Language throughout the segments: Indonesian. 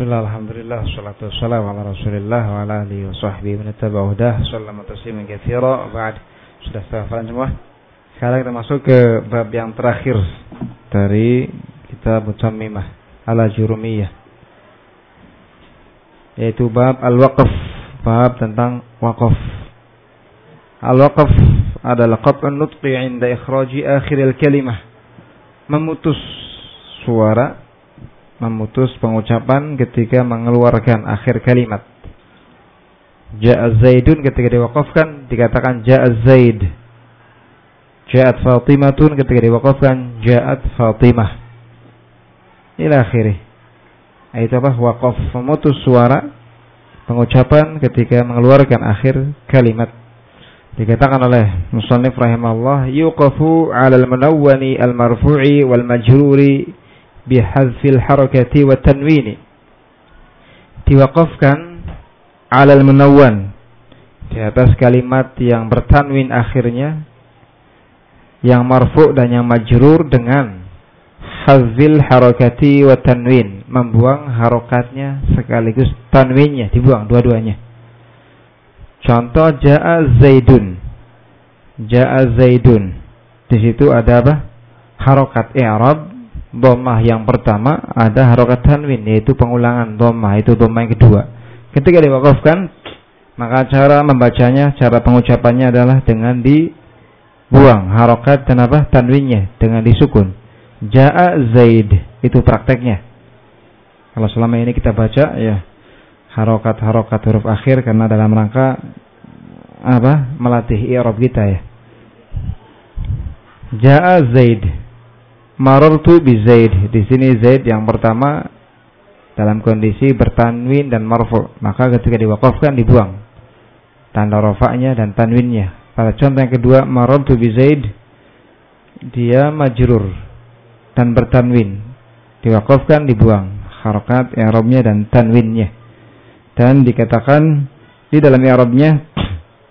Bismillah, Alhamdulillah, salatu ala rasulillah wa ala alihi wa sahbihi wa taslimin kathira Ba'd. Sudah setengah semua? Sekarang kita masuk ke bab yang terakhir Dari kitab Ala Jurumiyah Yaitu bab Al-Waqaf Bab tentang Waqaf Al-Waqaf adalah Qat'un nutqi suara memutus pengucapan ketika mengeluarkan akhir kalimat. Ja'a Zaidun ketika diwakafkan dikatakan Ja'a Zaid. Ja'at Fatimatun ketika diwakafkan Ja'at Fatimah. Ila akhirih. Itu apa? Wakaf memutus suara pengucapan ketika mengeluarkan akhir kalimat. Dikatakan oleh Musannif rahimahullah yuqafu 'ala al-munawwani al-marfu'i wal majruri bihazfil harakati wa tanwini diwakafkan alal menawwan di atas kalimat yang bertanwin akhirnya yang marfu dan yang majrur dengan hazil harakati wa tanwin membuang harokatnya sekaligus tanwinnya dibuang dua-duanya. Contoh jaa zaidun. Jaa zaidun. Di situ ada apa? Harokat i'rab Domah yang pertama ada harokat tanwin yaitu pengulangan domah itu domah yang kedua. Ketika diwakafkan maka cara membacanya, cara pengucapannya adalah dengan dibuang harokat dan apa tanwinnya dengan disukun. Jaa Zaid itu prakteknya. Kalau selama ini kita baca ya harokat-harokat huruf akhir karena dalam rangka apa melatih i'rab kita ya. Jaa Zaid marartu bi Zaid. Di sini Zaid yang pertama dalam kondisi bertanwin dan marfu, maka ketika diwakafkan dibuang tanda rofaknya dan tanwinnya. Pada contoh yang kedua marartu bi Zaid dia majrur dan bertanwin. Diwakafkan dibuang harokat i'rabnya dan tanwinnya. Dan dikatakan di dalam i'rabnya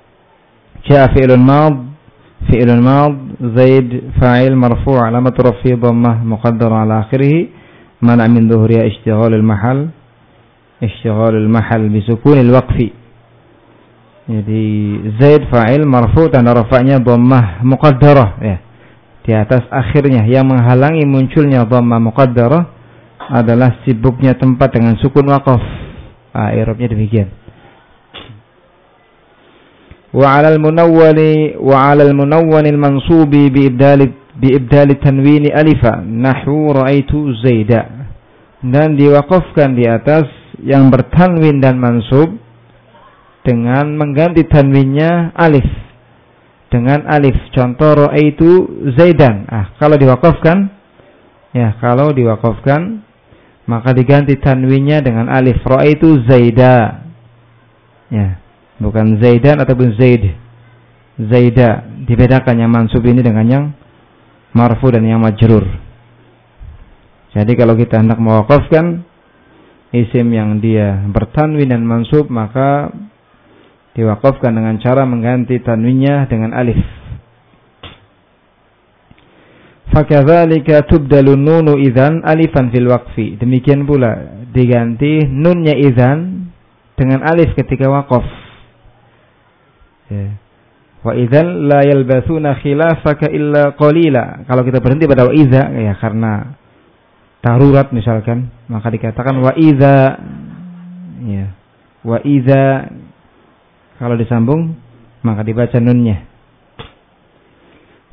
jaa fi'lun mad fi'lun mad زيد فاعل مرفوع علامة رفعه ضمة مقدر على آخره منع من ظهورها اشتغال المحل اشتغال المحل بسكون الوقف jadi Zaid fa'il marfu tanda rafa'nya dhammah muqaddarah ya di atas akhirnya yang menghalangi munculnya dhammah muqaddarah adalah sibuknya tempat dengan sukun waqaf ah i'rabnya demikian وعلى المنون وعلى المنون المنصوب بإبدال بإبدال التنوين ألفا نحو رأيت زيدا dan diwakafkan di atas yang bertanwin dan mansub dengan mengganti tanwinnya alif dengan alif contoh ra'aitu zaidan ah kalau diwakafkan ya kalau diwakafkan maka diganti tanwinnya dengan alif ra'aitu zaida ya bukan Zaidan ataupun Zaid. Zaida dibedakan yang mansub ini dengan yang marfu dan yang majrur. Jadi kalau kita hendak mewakafkan isim yang dia bertanwin dan mansub maka diwakafkan dengan cara mengganti tanwinnya dengan alif. Fakadzalika tubdalu nunu idzan alifan fil waqfi. Demikian pula diganti nunnya idzan dengan alif ketika wakaf. Ya. Wa idzal la yalbasuna khilafaka illa qalila. Kalau kita berhenti pada wa idza ya karena darurat misalkan, maka dikatakan wa idza ya. Wa idza kalau disambung maka dibaca nunnya.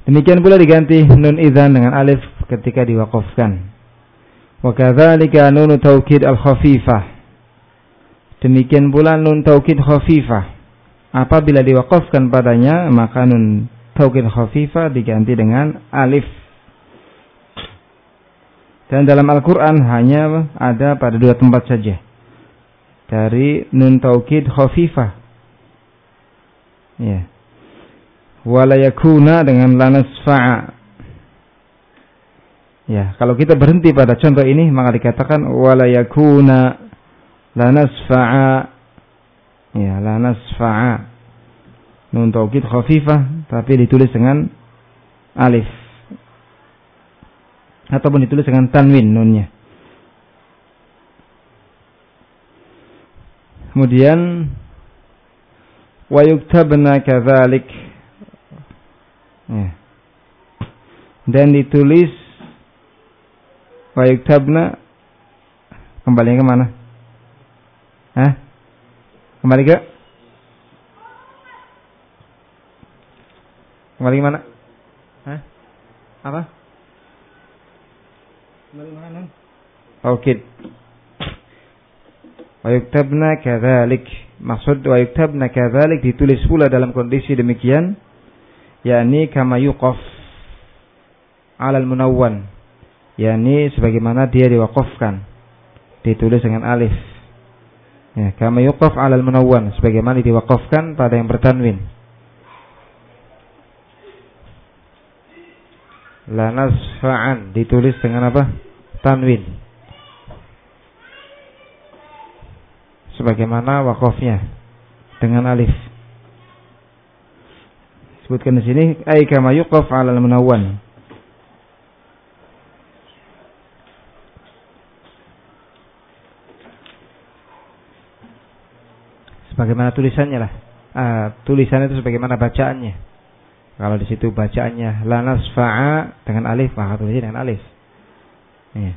Demikian pula diganti nun idzan dengan alif ketika diwakafkan. Wa kadzalika nun taukid al-khafifah. Demikian pula nun taukid khafifah apabila diwakafkan padanya maka nun taukid khafifa diganti dengan alif. Dan dalam Al-Quran hanya ada pada dua tempat saja. Dari nun taukid khafifa. Ya. Walayakuna dengan lanas fa'a ya kalau kita berhenti pada contoh ini maka dikatakan walayakuna lanas fa'a Ya, la nasfa'a. Nun taukid khafifah tapi ditulis dengan alif. Ataupun ditulis dengan tanwin nunnya. Kemudian wa yuktabna kadzalik. Ya. Dan ditulis wa yuktabna kembali ke mana? Hah? Kembali ke Kembali ke mana? Hah? Apa? Kembali ke mana? Oke. Wa yuktabna kadzalik. Maksud wa yuktabna kadzalik ditulis pula dalam kondisi demikian yakni kama yuqaf alal munawwan yakni sebagaimana dia diwakafkan ditulis dengan alif ya kama yuqaf alal munawwan sebagaimana diwakafkan pada yang bertanwin. La nasfa'an ditulis dengan apa? Tanwin. Sebagaimana wakafnya dengan alif. Sebutkan di sini ay kama yuqaf 'ala al-munawwan sebagaimana tulisannya lah uh, tulisan itu sebagaimana bacaannya kalau di situ bacaannya la nasfa'a dengan alif maka tulisnya dengan alif ya.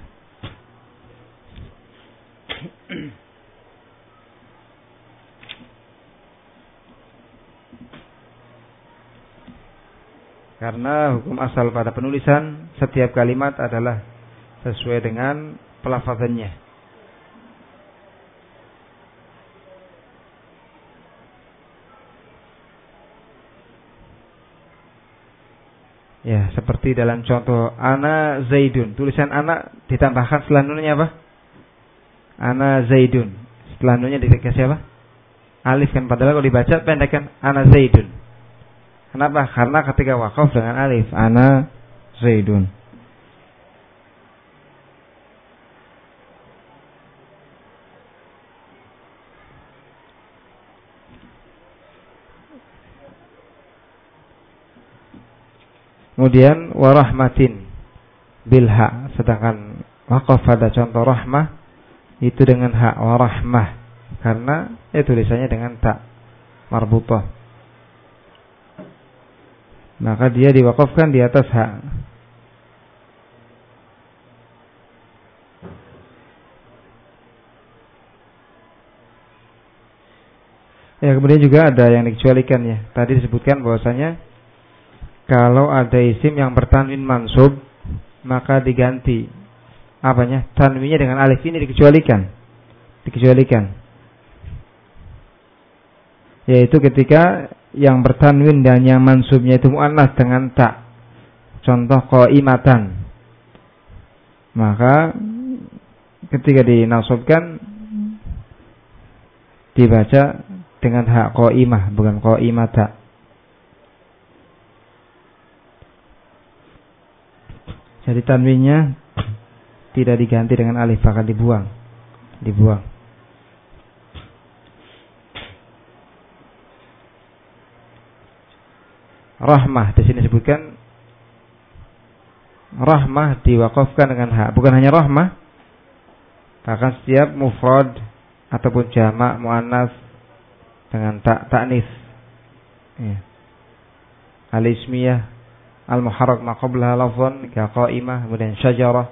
Karena hukum asal pada penulisan setiap kalimat adalah sesuai dengan pelafazannya. Ya, seperti dalam contoh ana zaidun. Tulisan anak ditambahkan setelah nunnya apa? Ana zaidun. Setelah nunnya dikasih apa? Alif kan padahal kalau dibaca pendek kan ana zaidun. Kenapa? Karena ketika wakaf dengan alif, ana Zaidun. Kemudian warahmatin bilha sedangkan wakaf pada contoh rahmah itu dengan hak warahmah karena ya tulisannya dengan tak marbutah maka dia diwakafkan di atas hak. Ya kemudian juga ada yang dikecualikan ya. Tadi disebutkan bahwasanya kalau ada isim yang bertanwin mansub maka diganti apanya tanwinnya dengan alif ini dikecualikan dikecualikan yaitu ketika yang bertanwin dan yang mansubnya itu muannas dengan tak. Contoh qaimatan. Maka ketika dinasubkan dibaca dengan hak qaimah bukan qaimata. Jadi tanwinnya tidak diganti dengan alif bahkan dibuang. Dibuang. rahmah di sini disebutkan rahmah diwakafkan dengan hak bukan hanya rahmah bahkan setiap mufrad ataupun jamak muannas dengan tak taknis ya. al ismiyah al muharrak ma qablaha lafzan ka qaimah kemudian syajarah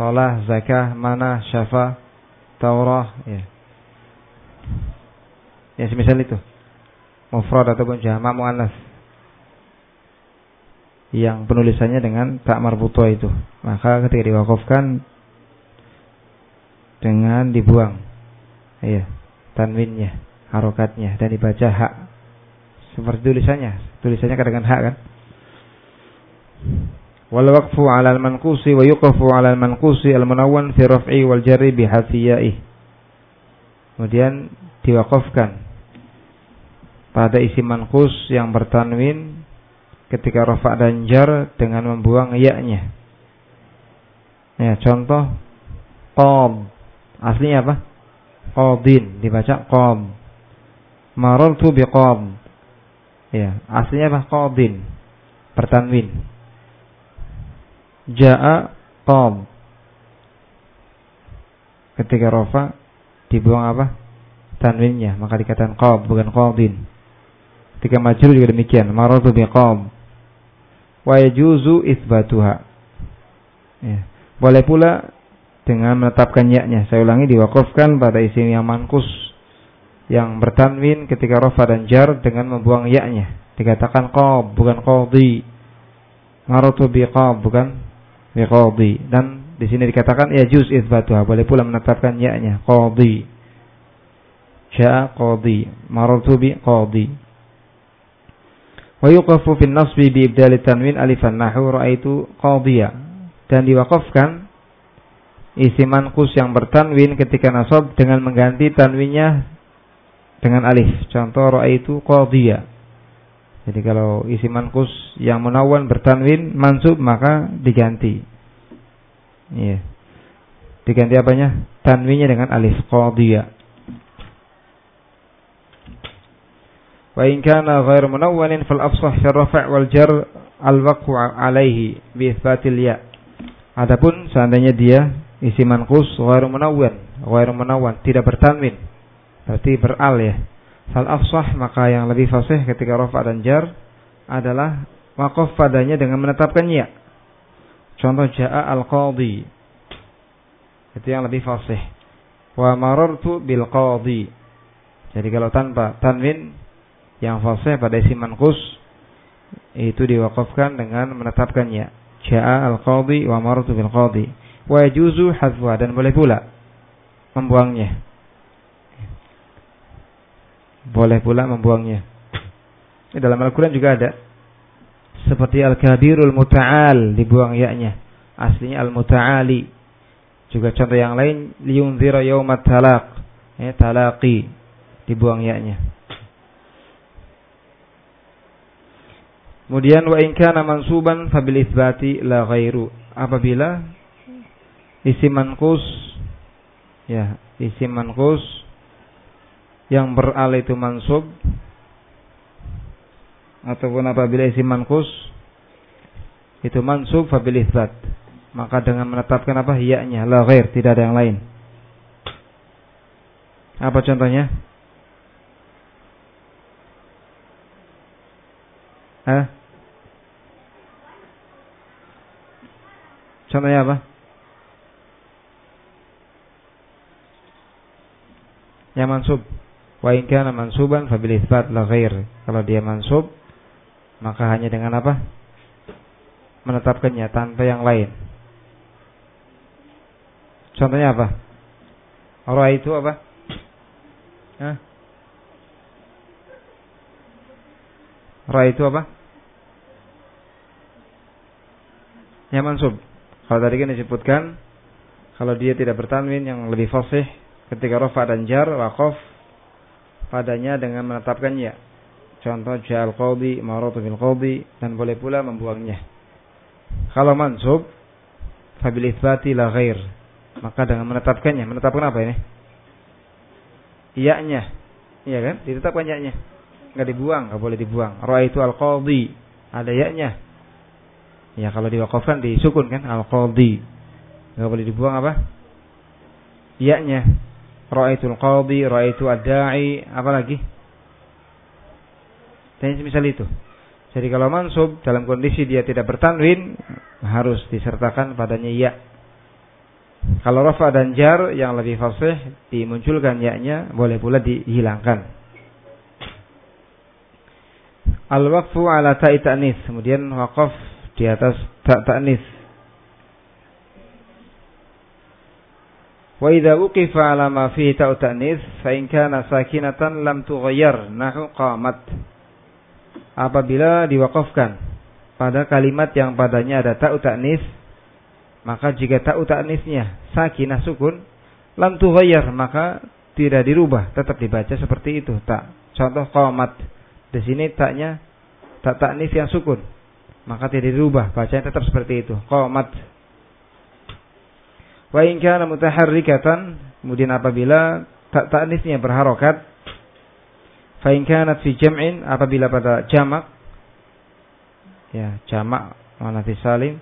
salah zakah mana syafa taurah ya ya semisal itu mufrad ataupun jamak muannas yang penulisannya dengan tak marbuto itu. Maka ketika diwakafkan dengan dibuang iya tanwinnya, harokatnya dan dibaca hak seperti tulisannya. Tulisannya dengan hak kan? Wal waqfu 'ala al-manqusi wa yuqafu 'ala al-manqusi al-munawwan fi raf'i wal jarri bi Kemudian diwakafkan pada isi manqus yang bertanwin ketika rafa dan jar dengan membuang ya-nya. Ya, contoh qom. Aslinya apa? Qadin dibaca qom. Marartu biqam. Ya, aslinya apa? Qadin. Pertanwin. Ja'a qom. Ketika rafa dibuang apa? tanwinnya. Maka dikatakan qab bukan qadin. Ketika majrur juga demikian. Marartu biqab wa yajuzu itsbatuha. Ya. Boleh pula dengan menetapkan yaknya saya ulangi diwakafkan pada isim yang mankus yang bertanwin ketika rafa dan jar dengan membuang yaknya dikatakan qab bukan qadi. Marartu biqab bukan biqadi dan di sini dikatakan ya juz itsbatuha boleh pula menetapkan ya-nya qadi. Ja'a qadi, marartu bi qadi. Wa yuqafu fi nasbi bi ibdal tanwin alifan nahu raaitu qadiya. Dan diwakafkan isi mankus yang bertanwin ketika nasab dengan mengganti tanwinnya dengan alif. Contoh raaitu qadiya. Jadi kalau isi mankus yang menawan bertanwin mansub maka diganti Iya. Diganti apanya? Tanwinya dengan alif qadiyah. Wa in kana ghair munawwanin fal afsah fi rafa' wal jar al waqu alaihi bi itsbatil ya. Adapun seandainya dia isi manqus ghair munawwan, ghair munawwan tidak bertanwin. Berarti beral ya. Fal afsah maka yang lebih fasih ketika rafa' dan jar adalah waqaf padanya dengan menetapkan ya. Contoh ja'a al-qadhi. Itu yang lebih fasih. Wa marartu bil qadhi. Jadi kalau tanpa tanwin yang fasih pada isim manqus itu diwakafkan dengan menetapkannya. Ja'a al-qadhi wa marartu bil qadhi. Wa yajuzu hadfuha dan boleh pula membuangnya. Boleh pula membuangnya. Di dalam Al-Quran juga ada. Seperti al-kabirul muta'al dibuang yaknya aslinya al-muta'ali. Juga contoh yang lain liyunzira yaumat talaq. Ya talaqi. Dibuang yaknya Kemudian wa in kana mansuban fabil itsbati la ghairu. Apabila isim manqus ya, isim manqus yang beral itu mansub ataupun apabila isim mankus itu mansub fabil maka dengan menetapkan apa hiyanya la ghair tidak ada yang lain apa contohnya Hah? Contohnya apa? Yang mansub. Wa in kana mansuban fabil isbat la ghair. Kalau dia mansub maka hanya dengan apa? Menetapkannya tanpa yang lain. Contohnya apa? Orang itu apa? Hah? Ra itu apa? Yang mansub. Kalau tadi kan disebutkan kalau dia tidak bertanwin yang lebih fasih ketika rafa dan jar waqaf padanya dengan menetapkannya Contoh ja'al qadhi maratu bil qadhi dan boleh pula membuangnya. Kalau mansub fabil itsbati la ghair. Maka dengan menetapkannya, menetapkan apa ini? Iya-nya. Iya kan? Ditetapkan iya-nya. Enggak dibuang, enggak boleh dibuang. Ra'aitu al-qadhi. Ada iya-nya. Ya kalau diwakafkan disukun kan al-qadhi. Enggak boleh dibuang apa? Iya-nya. Ra'aitul qadhi, ra'aitu ad-da'i, apa lagi? Dan semisal itu. Jadi kalau mansub dalam kondisi dia tidak bertanwin harus disertakan padanya ya. Kalau rafa dan jar yang lebih fasih dimunculkan ya-nya boleh pula dihilangkan. Al-waqfu ala ta'i ta'nis. Kemudian waqaf di atas ta' ta'nis. Wa idza uqifa ala ma fihi ta'u fa in lam tughayyar nahu qamat. Apabila diwakafkan pada kalimat yang padanya ada ta'u ta'nis maka jika ta'u ta'nisnya sakinah sukun lam tughayyar maka tidak dirubah tetap dibaca seperti itu. Tak contoh qamat. Di sini taknya tak ta'nis yang sukun maka tidak dirubah bacanya tetap seperti itu. Qamat wa in kana mutaharrikatan kemudian apabila tak ta'nisnya berharokat Fa in kanat fi jam'in apabila pada jamak ya jamak mana fi salim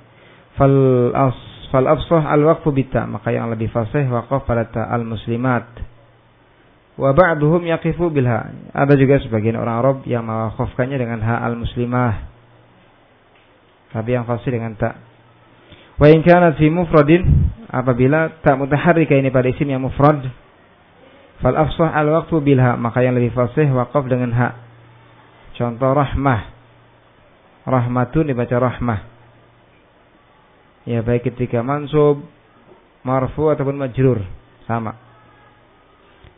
fal as fal afsah al waqfu bita maka yang lebih fasih waqaf pada ta al muslimat Wa ba'duhum yaqifu bilha. Ada juga sebagian orang Arab yang mewakafkannya dengan ha al-muslimah. Tapi yang fasih dengan tak. Wa in kanat fi mufradin apabila tak mutaharrika ini pada isim yang mufrad fal afsah al waqfu bilha maka yang lebih fasih waqaf dengan ha. Contoh rahmah. Rahmatun dibaca rahmah. Ya baik ketika mansub, marfu ataupun majrur sama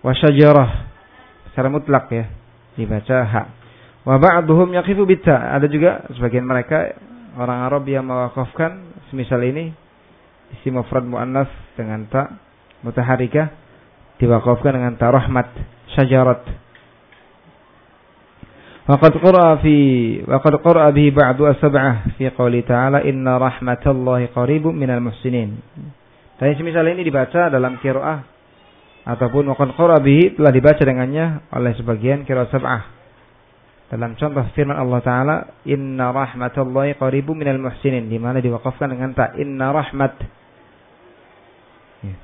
wasyajarah secara mutlak ya dibaca ha wa ba'dhum yaqifu bitta ada juga sebagian mereka orang Arab yang mewakafkan semisal ini isim mufrad muannas dengan ta mutaharika diwakafkan dengan ta rahmat syajarat Waqad qura'a fi waqad qura'a bihi ba'du as-sab'ah fi qouli ta'ala inna rahmatallahi qaribun minal muhsinin. Dan semisal ini dibaca dalam qiraah ataupun waqad qara bihi telah dibaca dengannya oleh sebagian kira sab'ah. Dalam contoh firman Allah taala, "Inna rahmatallahi qaribun minal muhsinin." Di mana diwakafkan dengan ta inna rahmat. Ya.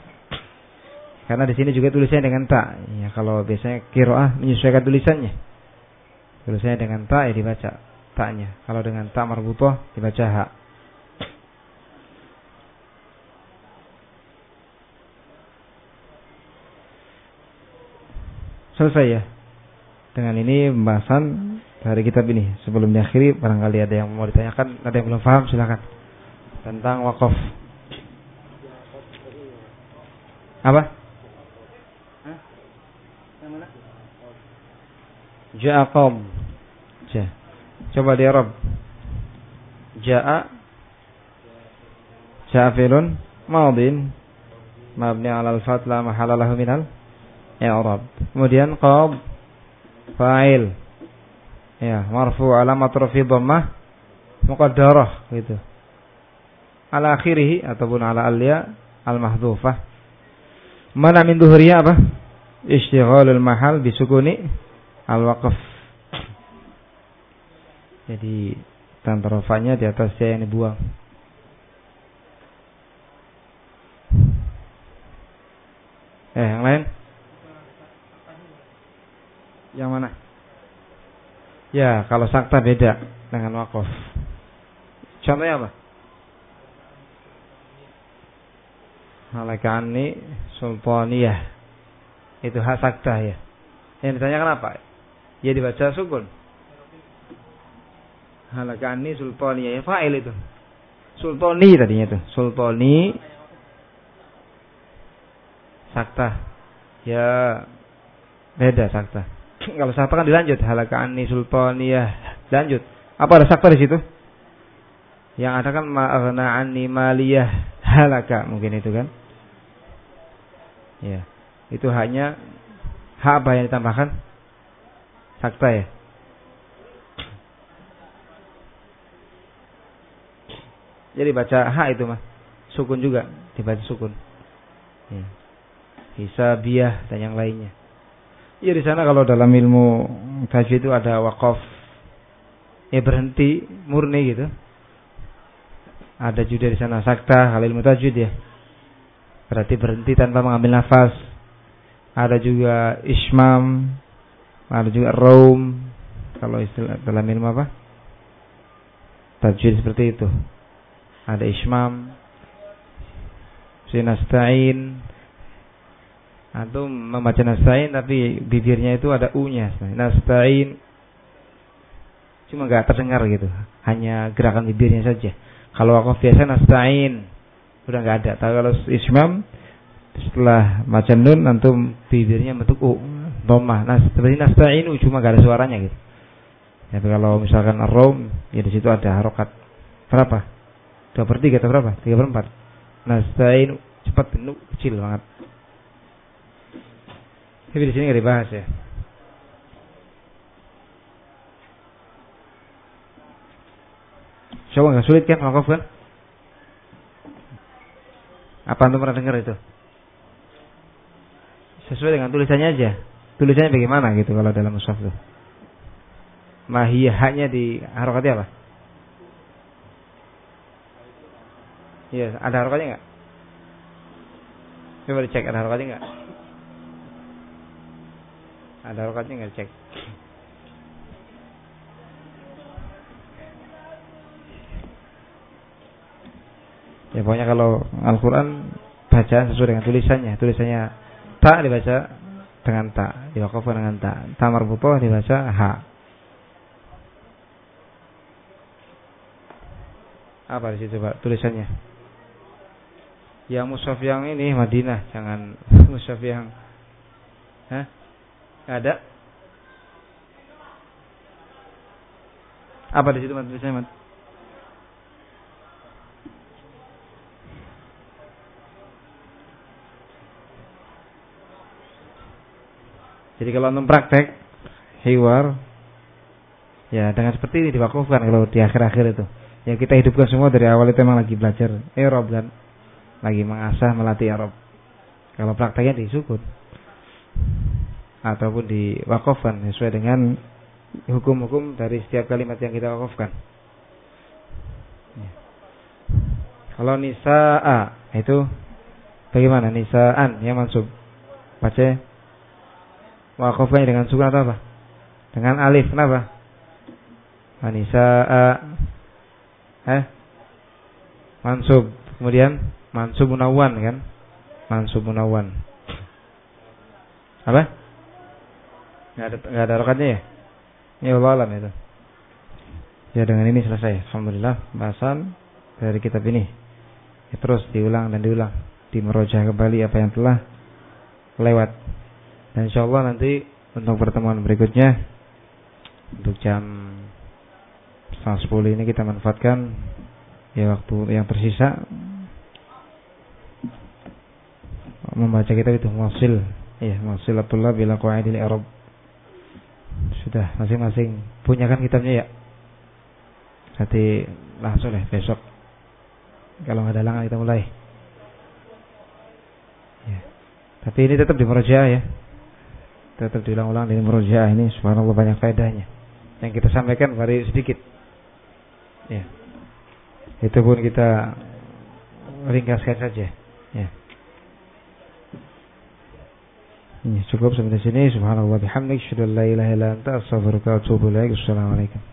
Karena di sini juga tulisannya dengan ta. Ya, kalau biasanya qiraah menyesuaikan tulisannya. Tulisannya dengan ta ya dibaca taknya. Kalau dengan ta marbutah dibaca ha. Selesai ya. Dengan ini pembahasan dari kitab ini. Sebelum diakhiri, barangkali ada yang mau ditanyakan, ada yang belum paham, silakan. Tentang wakaf. Apa? Ja'aqam. Ja. Coba di Arab. Ja'a. Ja'a filun. Maudin. Mabni ala al-fat la minal i'rab. Kemudian qab fa'il. Ya, marfu alamat rafi dhammah muqaddarah gitu. Ala akhirih ataupun ala alya al mahdhufah. Mana min dhuhriya apa? Istighalul mahal bisukuni al waqf. Jadi tanpa rofanya di atas yang dibuang. Eh, yang lain? Yang mana? Ya, kalau sakta beda dengan wakaf. Contohnya apa? Halakani sultaniyah. Itu hak sakta ya. Yang ditanya kenapa? Ya dibaca sukun. Halakani sultaniyah. Ya fa'il itu. Sultani tadinya itu. Sultani sakta. Ya beda sakta. Kalau sakta kan dilanjut halakani sultaniyah. Lanjut. Apa ada sakta di situ? Yang ada kan ma'aghna anni maliyah halaka mungkin itu kan. Ya. Itu hanya hak apa yang ditambahkan? Sakta ya. Jadi baca hak itu mah. Sukun juga dibaca sukun. Ya. Hisabiyah dan yang lainnya. Iya di sana kalau dalam ilmu tajwid itu ada wakaf ya berhenti murni gitu. Ada juga di sana sakta kalau ilmu tajwid ya. Berarti berhenti tanpa mengambil nafas. Ada juga ismam, ada juga raum. Kalau istilah dalam ilmu apa? Tajwid seperti itu. Ada ismam, sinastain, atau membaca nasta'in tapi bibirnya itu ada u-nya. Nasta'in cuma nggak terdengar gitu, hanya gerakan bibirnya saja. Kalau aku biasa nasta'in udah nggak ada. Tapi kalau ismam setelah baca nun nanti bibirnya bentuk u, domah. Nah, seperti nasta'in u cuma nggak ada suaranya gitu. Tapi kalau misalkan rom, ya di situ ada harokat berapa? Dua per tiga atau berapa? Tiga per empat. Cepat, kecil banget. Tapi di sini nggak dibahas ya. Coba nggak sulit kan wakaf kan? Apa antum pernah dengar itu? Sesuai dengan tulisannya aja. Tulisannya bagaimana gitu kalau dalam mushaf itu? Mahiyah haknya di harokatnya apa? Iya, ada harokatnya nggak? Coba dicek ada harokatnya nggak? Ada rokatnya nggak cek? Ya pokoknya kalau Al-Quran bacaan sesuai dengan tulisannya. Tulisannya tak dibaca dengan tak, diwakafkan dengan tak. Tamar butoh dibaca ha. Apa di situ Pak tulisannya? Yang mushaf yang ini Madinah, jangan mushaf yang Hah? Ada? Apa di situ tulisannya, Mat? Jadi kalau untuk praktek hiwar ya dengan seperti ini diwakufkan kalau di akhir-akhir itu. Ya kita hidupkan semua dari awal itu memang lagi belajar Erob kan. Lagi mengasah melatih Erob. Kalau prakteknya disukut ataupun diwakufkan sesuai dengan hukum-hukum dari setiap kalimat yang kita wakufkan. Ya. Kalau nisa'a itu bagaimana nisa'an yang mansub? Baca Wakafnya dengan sukun atau apa? Dengan alif. Kenapa? Anisa eh mansub. Kemudian mansub munawan kan? Mansub munawan. Apa? Enggak ada enggak ada rokatnya ya? Ya Allah alam itu. Ya dengan ini selesai. Alhamdulillah bahasan dari kitab ini. Ya, terus diulang dan diulang, dimerojah kembali apa yang telah lewat. Dan insya Allah nanti untuk pertemuan berikutnya untuk jam setengah sepuluh ini kita manfaatkan ya waktu yang tersisa membaca kitab itu musil ya musilatullah bila qaidil arab sudah masing-masing. Punya kan kitabnya ya. Nanti langsung deh besok. Kalau nggak ada halangan kita mulai. Ya. tapi ini tetap di ya. Tetap diulang-ulang di merujaah ini. Subhanallah banyak faedahnya. Yang kita sampaikan baru sedikit. Ya. Itu pun kita ringkaskan saja. Ya Cukup sampai di sini. Subhanallah bihamdik. Syukur la ilaha illa anta. Assalamualaikum.